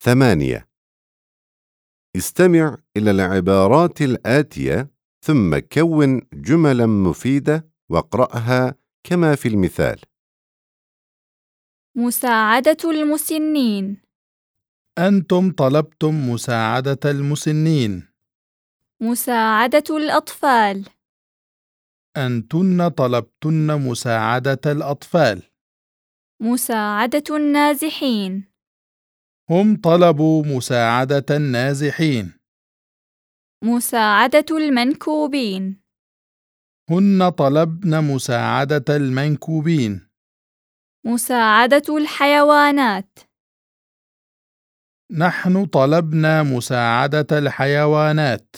ثمانية. استمع إلى العبارات الآتية ثم كون جملا مفيدة واقرأها كما في المثال. مساعدة المسنين. أنتم طلبتم مساعدة المسنين. مساعدة الأطفال. أنتن طلبتن مساعدة الأطفال. مساعدة النازحين. هم طلبوا مساعدة النازحين. مساعدة المنكوبين هن طلبن مساعدة المنكوبين. مساعدة الحيوانات نحن طلبنا مساعدة الحيوانات.